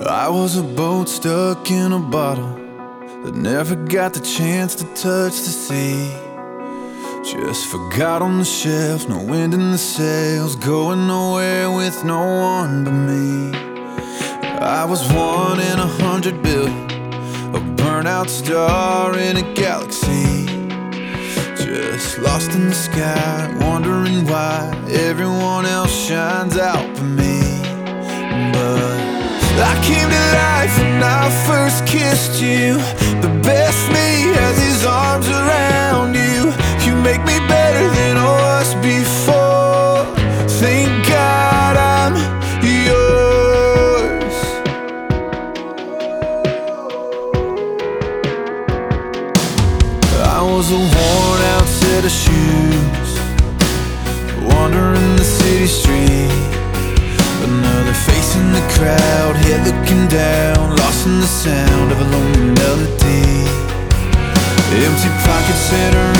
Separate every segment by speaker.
Speaker 1: I was a boat stuck in a bottle that never got the chance to touch the sea. Just forgot on the shelf, no wind in the sails, going nowhere with no one but me. I was one in a hundred billion, a burnout star in a galaxy. Just lost in the sky, wondering why everyone else shines out for me. But I came to life when I first kissed you. The best me has his arms around you. You make me better than I was before. Thank God I'm yours. I was a worn out set of shoes, wandering the city street. Looking down, lost in the sound of a lonely melody. Empty pockets and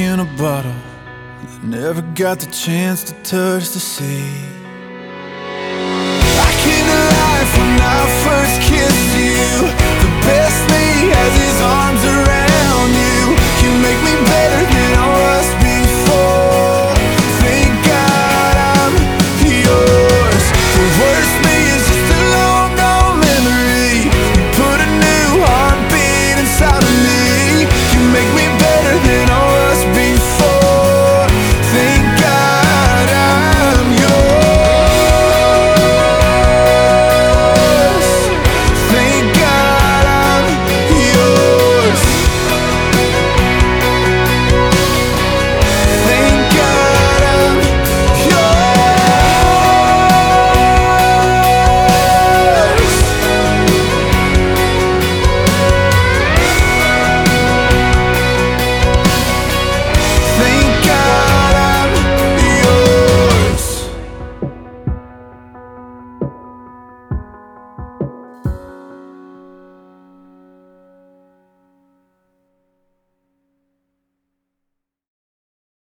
Speaker 1: in a bottle that never got the chance to touch the sea.